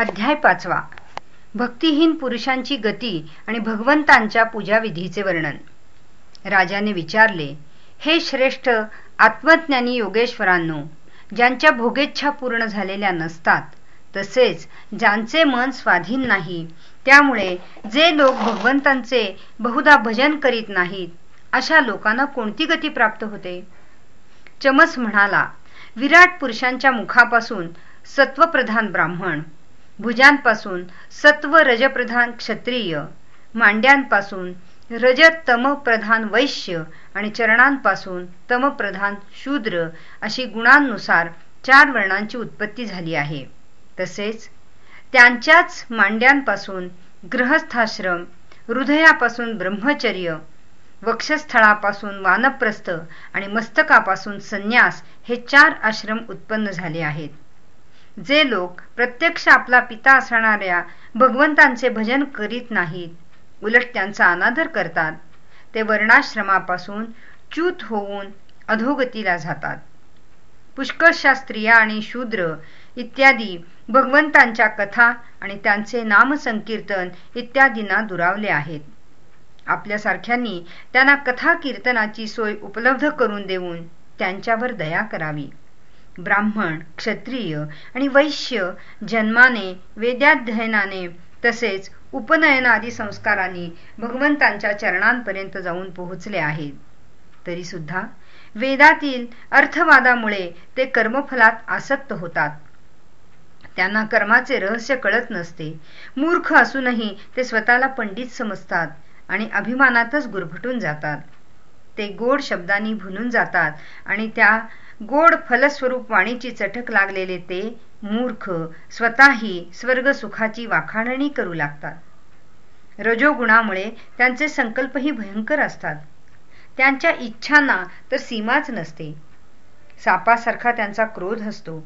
अध्याय पाचवा. भक्तिहीन पुरुषांची गती आणि भगवंतांच्या पूजाविधीचे वर्णन. राजाने विचारले हे श्रेष्ठ आत्मज्ञानी योगेश्वरांनो ज्यांच्या भोगेच्छा पूर्ण झालेल्या नसतात तसेच ज्यांचे मन स्वाधीन नाही त्यामुळे जे लोक भगवंतांचे बहुधा भजन करीत नाहीत अशा लोकांना कोणती गती प्राप्त होते? चमस म्हणाला विराट पुरुषांच्या मुखापासून सत्वप्रधान ब्राह्मण भुजांपासून सत्व रजप्रधान क्षत्रिय मांड्यांपासून रजत तमप्रधान वैश्य आणि चरणांपासून तमप्रधान शूद्र अशी गुणांनुसार चार वर्णांची उत्पत्ती झाली आहे. तसेच त्यांच्याच मांड्यांपासून ग्रहस्थाश्रम हृदयापासून ब्रह्मचर्य वक्षस्थळापासून वानप्रस्थ आणि मस्तकापासून संन्यास हे चार आश्रम उत्पन्न झाले आहेत. जे लोक प्रत्यक्ष आपला पिता असणाऱ्या भगवंतांचे भजन करीत नाहीत उलट त्यांचा अनादर करतात. ते वर्णाश्रमापासून च्यूत होऊन अधोगतीला जातात. पुष्कळशा स्त्रिया आणि शूद्र इत्यादी भगवंतांच्या कथा आणि त्यांचे नामसंकीर्तन इत्यादींना दुरावले आहेत. आपल्यासारख्यांनी त्यांना कथा कीर्तनाची सोय उपलब्ध करून देऊन त्यांच्यावर दया करावी. ब्राह्मण क्षत्रिय आणि वैश्य जन्माने वेद्याध्ययनाने तसेच उपनयनादी संस्कारांनी भगवंतांच्या चरणांपर्यंत जाऊन पोहोचले आहेत. तरी सुद्धा वेदातील अर्थवादामुळे ते कर्मफलात आसक्त होतात. त्यांना कर्माचे रहस्य कळत नसते. मूर्ख असूनही ते स्वतःला पंडित समजतात आणि अभिमानातच गुरफटून जातात. ते गोड शब्दांनी भुलून जातात आणि त्या गोड फलस्वरूप वाणीची चटक लागलेले ते मूर्ख स्वतःही स्वर्ग सुखाची वाखाणणी करू लागतात. रजोगुणामुळे त्यांचे संकल्पही भयंकर असतात. त्यांच्या इच्छांना तर सीमाच नसते. सापासारखा त्यांचा क्रोध असतो.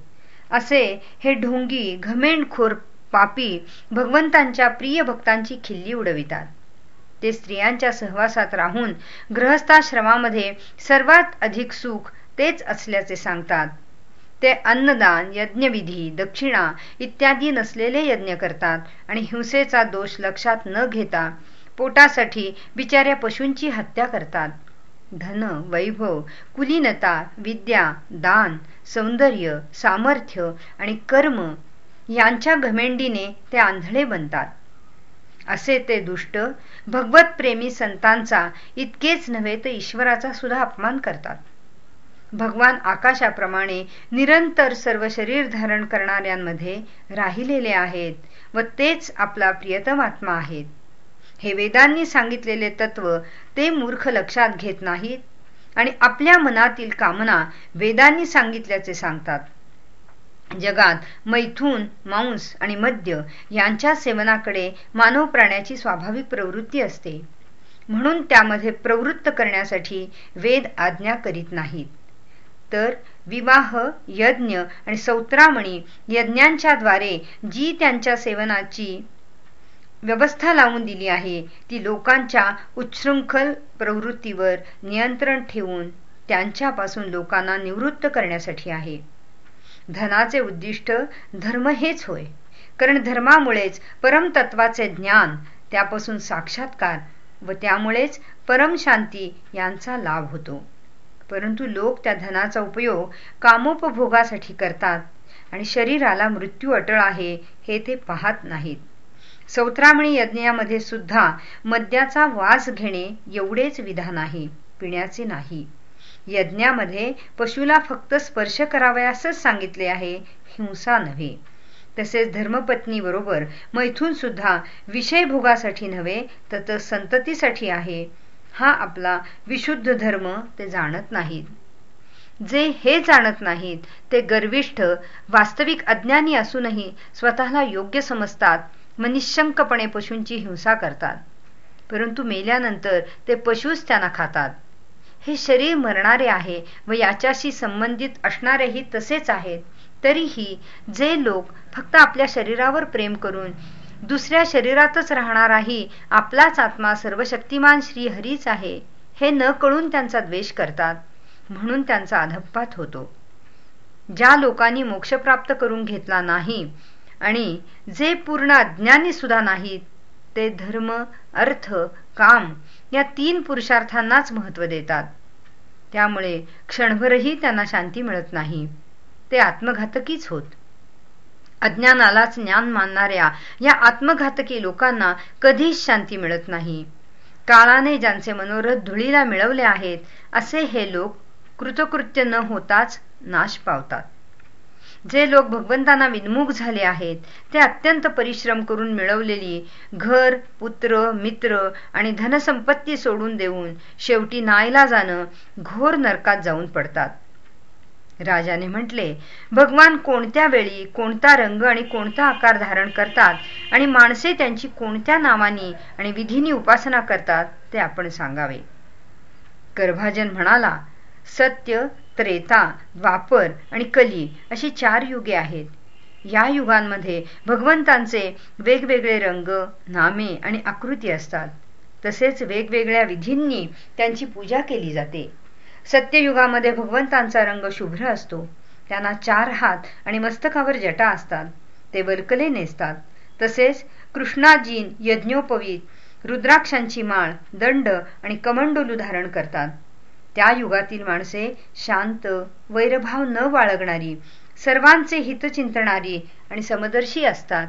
असे हे ढोंगी घमेंडखोर पापी भगवंतांच्या प्रिय भक्तांची खिल्ली उडवितात. ते स्त्रियांच्या सहवासात राहून ग्रहस्थाश्रमामध्ये सर्वात अधिक सुख तेच असल्याचे सांगतात. ते अन्नदान यज्ञविधी दक्षिणा इत्यादी नसलेले यज्ञ करतात आणि हिंसेचा दोष लक्षात न घेता पोटासाठी बिचाऱ्या पशूंची हत्या करतात. धन वैभव कुलीनता विद्या दान सौंदर्य सामर्थ्य आणि कर्म यांच्या घमेंडीने ते आंधळे बनतात. असे ते दुष्ट भगवत प्रेमी संतांचा इतकेच नव्हे तर ईश्वराचा सुद्धा अपमान करतात. भगवान आकाशाप्रमाणे निरंतर सर्व शरीर धारण करणाऱ्यांमध्ये राहिलेले आहेत व तेच आपला प्रियतम आत्मा आहेत. हे वेदांनी सांगितलेले तत्व ते मूर्ख लक्षात घेत नाहीत आणि आपल्या मनातील कामना वेदांनी सांगितल्याचे सांगतात. जगात मैथून मांस आणि मद्य यांच्या सेवनाकडे मानव प्राण्याची स्वाभाविक प्रवृत्ती असते. म्हणून त्यामध्ये प्रवृत्त करण्यासाठी वेद आज्ञा करीत नाहीत. तर विवाह यज्ञ आणि सौत्रामणी यज्ञांच्या द्वारे जी त्यांच्या सेवनाची व्यवस्था लावून दिली आहे ती लोकांच्या उच्छृंखल प्रवृत्तीवर नियंत्रण ठेवून त्यांच्यापासून लोकांना निवृत्त करण्यासाठी आहे. धनाचे उद्दिष्ट धर्म हेच होय कारण धर्मामुळेच परमतत्वाचे ज्ञान त्यापासून साक्षात्कार व त्यामुळेच परमशांती यांचा लाभ होतो. परंतु लोक त्या धनाचा उपयोग कामोपभोगासाठी करतात आणि शरीराला मृत्यू अटळ आहे हे ते पाहत नाहीत. सौत्रामणी यज्ञामध्ये सुद्धा मद्याचा वास घेणे एवढेच विधान आहे पिण्याचे नाही. यज्ञामध्ये पशुला फक्त स्पर्श करावयासच सांगितले आहे हिंसा नव्हे. तसेच धर्मपत्नी बरोबर मैथून सुद्धा विषय भोगासाठी नव्हे तर संततीसाठी आहे हा आपला विशुद्ध धर्म ते जाणत नाहीत. जे हे जाणत नाहीत ते गर्विष्ठ वास्तविक अज्ञानी असूनही स्वतःला योग्य समजतात व निशंकपणे पशूंची हिंसा करतात. परंतु मेल्यानंतर ते पशुच त्यांना खातात. हे शरीर मरणारे आहे व याच्याशी संबंधित असणारेही तसेच आहेत. तरीही जे लोक फक्त आपल्या शरीरावर प्रेम करून दुसऱ्या शरीरातच राहणाराही आपलाच आत्मा सर्वशक्तिमान श्रीहरीच आहे. हे न कळून त्यांचा द्वेष करतात. म्हणून त्यांचा अधपात होतो. ज्या लोकांनी मोक्ष प्राप्त करून घेतला नाही आणि जे पूर्ण अज्ञानी सुद्धा नाहीत ते धर्म अर्थ काम या तीन पुरुषार्थांनाच महत्त्व देतात. त्यामुळे क्षणभरही त्यांना शांती मिळत नाही. ते आत्मघातकीच होत. अज्ञानालाच ज्ञान मानणाऱ्या या आत्मघातकी लोकांना कधीच शांती मिळत नाही. काळाने ज्यांचे मनोरथ धुळीला मिळवले आहेत असे हे लोक कृतकृत्य न होताच नाश पावतात. जे लोक भगवंतांना विन्मुख झाले आहेत ते अत्यंत परिश्रम करून मिळवलेली घर पुत्र मित्र आणि धनसंपत्ती सोडून देऊन शेवटी नायला जाणं घोर नरकात जाऊन पडतात. राजाने म्हटले भगवान कोणत्या वेळी कोणता रंग आणि कोणता आकार धारण करतात आणि माणसे त्यांची कोणत्या नावानी आणि विधीनी उपासना करतात ते आपण सांगावे. गर्भाजन म्हणाला सत्य त्रेता द्वापर आणि कली अशी चार युगे आहेत. या युगांमध्ये भगवंतांचे वेगवेगळे रंग नामे आणि आकृती असतात. तसेच वेगवेगळ्या विधींनी त्यांची पूजा केली जाते. सत्ययुगामध्ये भगवंतांचा रंग शुभ्र असतो. त्यांना चार हात आणि मस्तकावर जटा असतात. ते वरकले नेसतात. तसेच कृष्णाजीन यज्ञोपवीत रुद्राक्षांची माळ दंड आणि कमंडोलू धारण करतात. त्या युगातील माणसे शांत वैरभाव न बाळगणारी सर्वांचे हित चिंतणारी आणि समदर्शी असतात.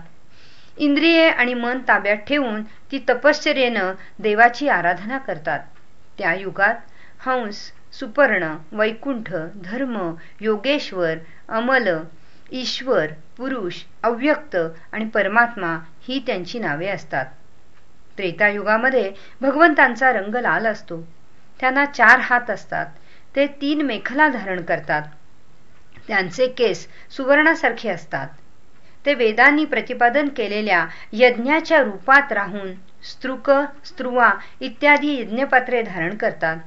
इंद्रिये आणि मन ताब्यात ठेवून ती तपश्चर्येनं देवाची आराधना करतात. त्या युगात हंस सुपर्ण वैकुंठ धर्म योगेश्वर अमल ईश्वर पुरुष अव्यक्त आणि परमात्मा ही त्यांची नावे असतात. त्रेतायुगामध्ये भगवंतांचा रंग लाल असतो. त्यांना चार हात असतात. ते तीन मेखला धारण करतात. त्यांचे केस सुवर्णासारखे असतात. ते वेदांनी प्रतिपादन केलेल्या यज्ञाच्या रूपात राहून स्त्रुक स्त्रुवा इत्यादी यज्ञपात्रे धारण करतात.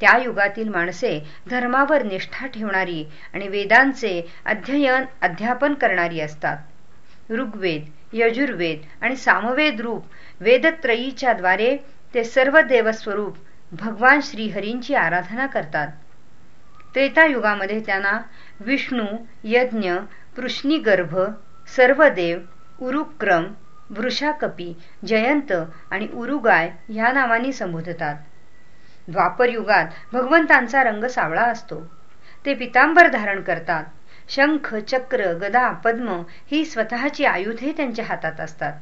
त्या युगातील माणसे धर्मावर निष्ठा ठेवणारी आणि वेदांचे अध्ययन अध्यापन करणारी असतात. ऋग्वेद यजुर्वेद आणि सामवेद रूप वेदत्रयीच्या द्वारे ते सर्व देवस्वरूप भगवान श्रीहरींची आराधना करतात. त्रेतायुगामध्ये त्यांना विष्णू यज्ञ पृष्णीगर्भ सर्वदेव उरुक्रम वृषाकपी जयंत आणि उरुगाय या नावांनी संबोधतात. द्वापरयुगात भगवंतांचा रंग सावळा असतो. ते पितांबर धारण करतात. शंख चक्र गदा पद्म ही स्वतःची आयुधे त्यांच्या हातात असतात.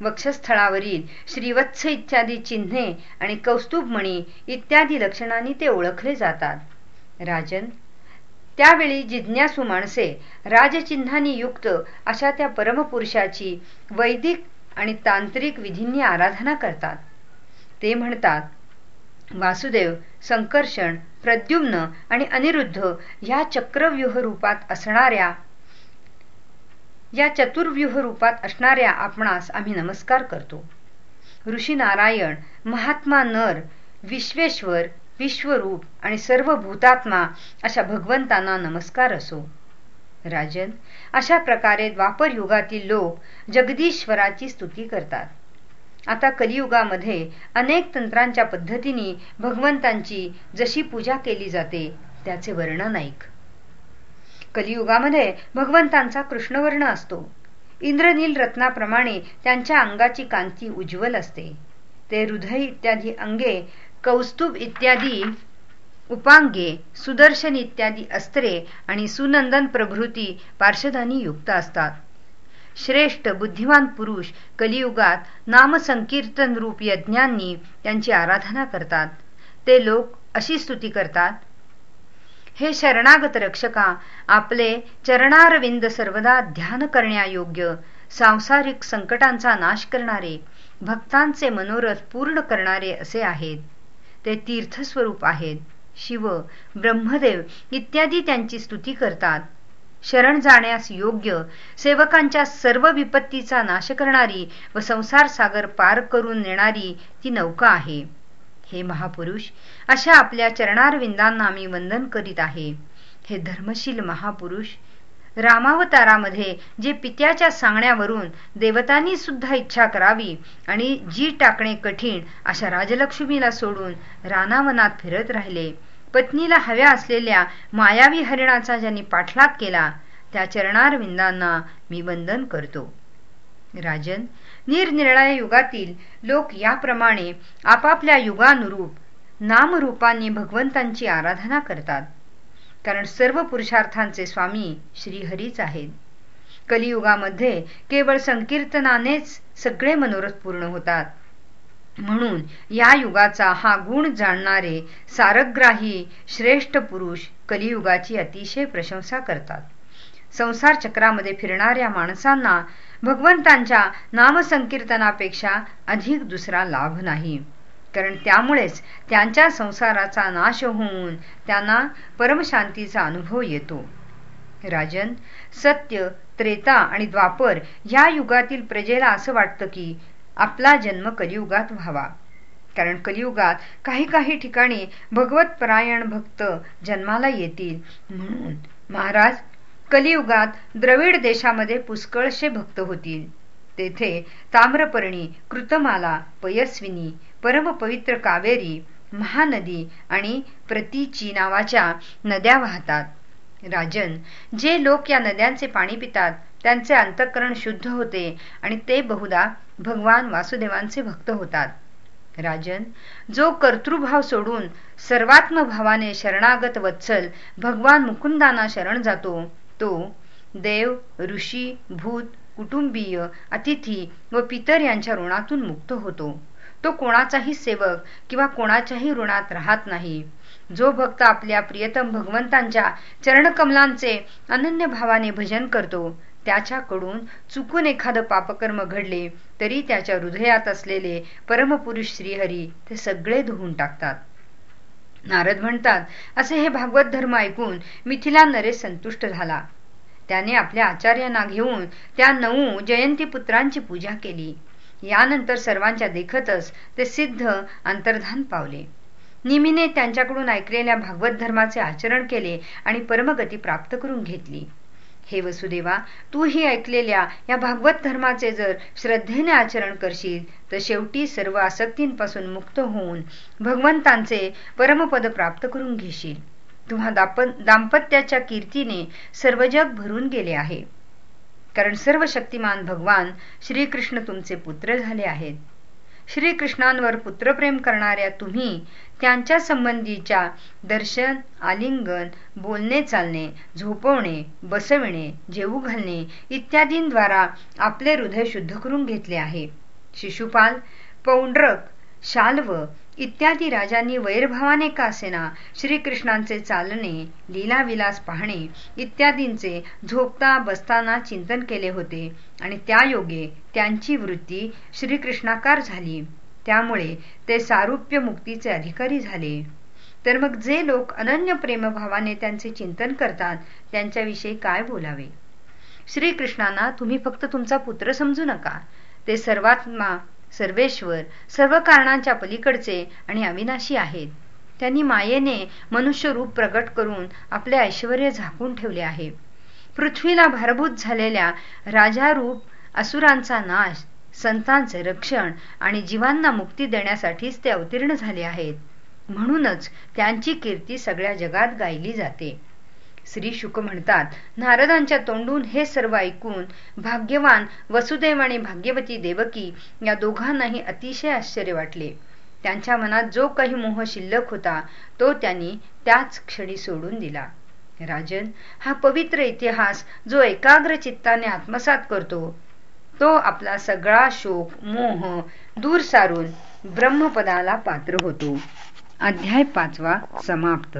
वक्षस्थळावरील श्रीवत्स इत्यादी चिन्हे आणि कौस्तुभमणी इत्यादी लक्षणांनी ते ओळखले जातात. राजन त्यावेळी जिज्ञासू माणसे राजचिन्हांनी युक्त अशा त्या परमपुरुषाची वैदिक आणि तांत्रिक विधींनी आराधना करतात. ते म्हणतात वासुदेव संकर्षण प्रद्युम्न आणि अनिरुद्ध या चक्रव्यूह रूपात असणाऱ्या या चतुर्व्यूह रूपात असणाऱ्या आपणास आम्ही नमस्कार करतो. ऋषी नारायण महात्मा नर विश्वेश्वर विश्वरूप आणि सर्व भूतात्मा अशा भगवंतांना नमस्कार असो. राजन अशा प्रकारे द्वापर युगातील लोक जगदीश्वराची स्तुती करतात. आता कलियुगामध्ये अनेक तंत्रांच्या पद्धतीने भगवंतांची जशी पूजा केली जाते त्याचे वर्णन ऐक. कलियुगामध्ये भगवंतांचा कृष्णवर्ण असतो. इंद्रनील रत्नाप्रमाणे त्यांच्या अंगाची कांती उज्ज्वल असते. ते हृदय इत्यादी अंगे कौस्तुभ इत्यादी उपांगे सुदर्शन इत्यादी अस्त्रे आणि सुनंदन प्रभृती पार्श्वधानी युक्त असतात. श्रेष्ठ बुद्धिमान पुरुष कलियुगात नामसंकीर्तन रूप यज्ञांनी त्यांची आराधना करतात. ते लोक अशी स्तुती करतात हे शरणागत रक्षका आपले चरणारविंद सर्वदा ध्यान करण्यायोग्य सांसारिक संकटांचा नाश करणारे भक्तांचे मनोरथ पूर्ण करणारे असे आहेत. ते तीर्थस्वरूप आहेत. शिव ब्रह्मदेव इत्यादी त्यांची स्तुती करतात. शरण जाण्यास योग्य सेवकांच्या सर्व विपत्तीचा नाश करणारी व संसार सागर पार करून नेणारी ती नौका आहे. हे महापुरुष अशा आपल्या चरणारविंदांना मी वंदन करीत आहे. हे धर्मशील महापुरुष रामावतारामध्ये जे पित्याच्या सांगण्यावरून देवतांनी सुद्धा इच्छा करावी आणि जी टाकणे कठीण अशा राजलक्ष्मीला सोडून रानावनात फिरत राहिले पत्नीला हव्या असलेल्या मायावी हरिणाचा ज्यांनी पाठलाग केला त्या चरणारविंदांना मी वंदन करतो. राजन निरनिराळ्या युगातील लोक याप्रमाणे आपापल्या युगानुरूप नामरूपांनी भगवंतांची आराधना करतात. कारण सर्व पुरुषार्थांचे स्वामी श्रीहरीच आहेत. कलियुगामध्ये केवळ संकीर्तनानेच सगळे मनोरथ पूर्ण होतात. म्हणून या युगाचा हा गुण जाणणारे सारग्राही श्रेष्ठ पुरुष कलियुगाची अतिशय प्रशंसा करतात. संसार चक्रामध्ये फिरणाऱ्या माणसांना भगवंतांच्या नामसंकीर्तनापेक्षा अधिक दुसरा लाभ नाही. कारण त्यामुळेच त्यांच्या संसाराचा नाश होऊन त्यांना परमशांतीचा अनुभव येतो. राजन सत्य त्रेता आणि द्वापर या युगातील प्रजेला असं वाटतं की आपला जन्म कलियुगात व्हावा. कारण कलियुगात काही काही ठिकाणी भगवत परायण भक्त जन्माला येतील. म्हणून महाराज कलियुगात द्रविड देशामध्ये पुष्कळशे भक्त होतील. तेथे ताम्रपर्णी कृतमाला पयस्विनी परमपवित्र कावेरी महानदी आणि प्रतीची नावाच्या नद्या वाहतात. राजन जे लोक या नद्यांचे पाणी पितात त्यांचे अंतःकरण शुद्ध होते आणि ते बहुधा भगवान वासुदेवांचे भक्त होतात. राजन जो कर्तृभाव सोडून सर्वात्म भावाने शरणागत वत्सल भगवान मुकुंदाना शरण जातो तो देव ऋषी भूत कुटुंबीय अतिथी व पितर यांच्या ऋणातून मुक्त होतो. तो कोणाचाही सेवक किंवा कोणाच्याही ऋणात राहत नाही. जो भक्त आपल्या प्रियतम भगवंतांच्या चरणकमलांचे अनन्य भावाने भजन करतो त्याच्याकडून चुकून एखादं पापकर्म घडले तरी त्याच्या हृदयात असलेले परमपुरुष श्रीहरी ते सगळे धुवून टाकतात. नारद म्हणतात असे हे भागवत धर्म ऐकून मिथिला नरेश संतुष्ट झाला. त्याने आपल्या आचार्यांना घेऊन त्या नऊ जयंती पुत्रांची पूजा केली. यानंतर सर्वांच्या देखतच ते सिद्ध अंतर्धान पावले. निमीने त्यांच्याकडून ऐकलेल्या भागवत धर्माचे आचरण केले आणि परमगती प्राप्त करून घेतली. हे वसुदेवा तू ही ऐकलेल्या या भागवत धर्माचे जर श्रद्धेने आचरण करशील तर शेवटी सर्व आसक्तींपासून मुक्त होऊन भगवंतांचे परमपद प्राप्त करून घेशील. तुम्हा दाम्पत्याच्या कीर्तीने सर्व जग भरून गेले आहे. कारण सर्व शक्तिमान भगवान श्रीकृष्ण तुमचे पुत्र झाले आहेत. श्रीकृष्णांवर पुत्रप्रेम करणाऱ्या तुम्ही त्यांच्या संबंधीच्या दर्शन आलिंगन बोलणे चालणे झोपवणे बसविणे जेवू घालणे इत्यादींद्वारा आपले हृदय शुद्ध करून घेतले आहे. शिशुपाल पौंड्रक शाल्व इत्यादी राजांनी वैरभावाने का असेना श्रीकृष्णांचे चालणे लीलाविलास पाहणे इत्यादींचे झोपता बसताना चिंतन केले होते आणि त्या योगे त्यांची वृत्ती श्रीकृष्णाकार झाली. त्यामुळे ते सारुप्य मुक्तीचे अधिकारी झाले. तर मग जे लोक अनन्य प्रेमभावाने त्यांचे चिंतन करतात त्यांच्याविषयी काय बोलावे? श्रीकृष्णांना तुम्ही फक्त तुमचा पुत्र समजू नका. ते सर्वात्मा सर्वेश्वर सर्व कारणांच्या पलीकडचे आणि अविनाशी आहेत. त्यांनी मायेने मनुष्य रूप प्रगट करून आपले ऐश्वर झाकून ठेवले आहे. पृथ्वीला भारभूत झालेल्या राजारूप असुरांचा नाश संतांचे रक्षण आणि जीवांना मुक्ती देण्यासाठीच ते अवतीर्ण झाले आहेत. म्हणूनच त्यांची कीर्ती सगळ्या जगात गायली जाते. श्री शुक म्हणतात. नारदांच्या तोंडून हे सर्व ऐकून भाग्यवान वसुदेव आणि भाग्यवती देवकी या दोघांनाही अतिशय आश्चर्य वाटले. त्यांच्या मनात जो काही मोह शिल्लक होता तो त्यांनी त्याच क्षणी सोडून दिला. राजन हा पवित्र इतिहास जो एकाग्र चित्ताने आत्मसात करतो तो आपला सगळा शोक मोह दूर सारून ब्रह्मपदाला पात्र होतो. अध्याय पाचवा समाप्त.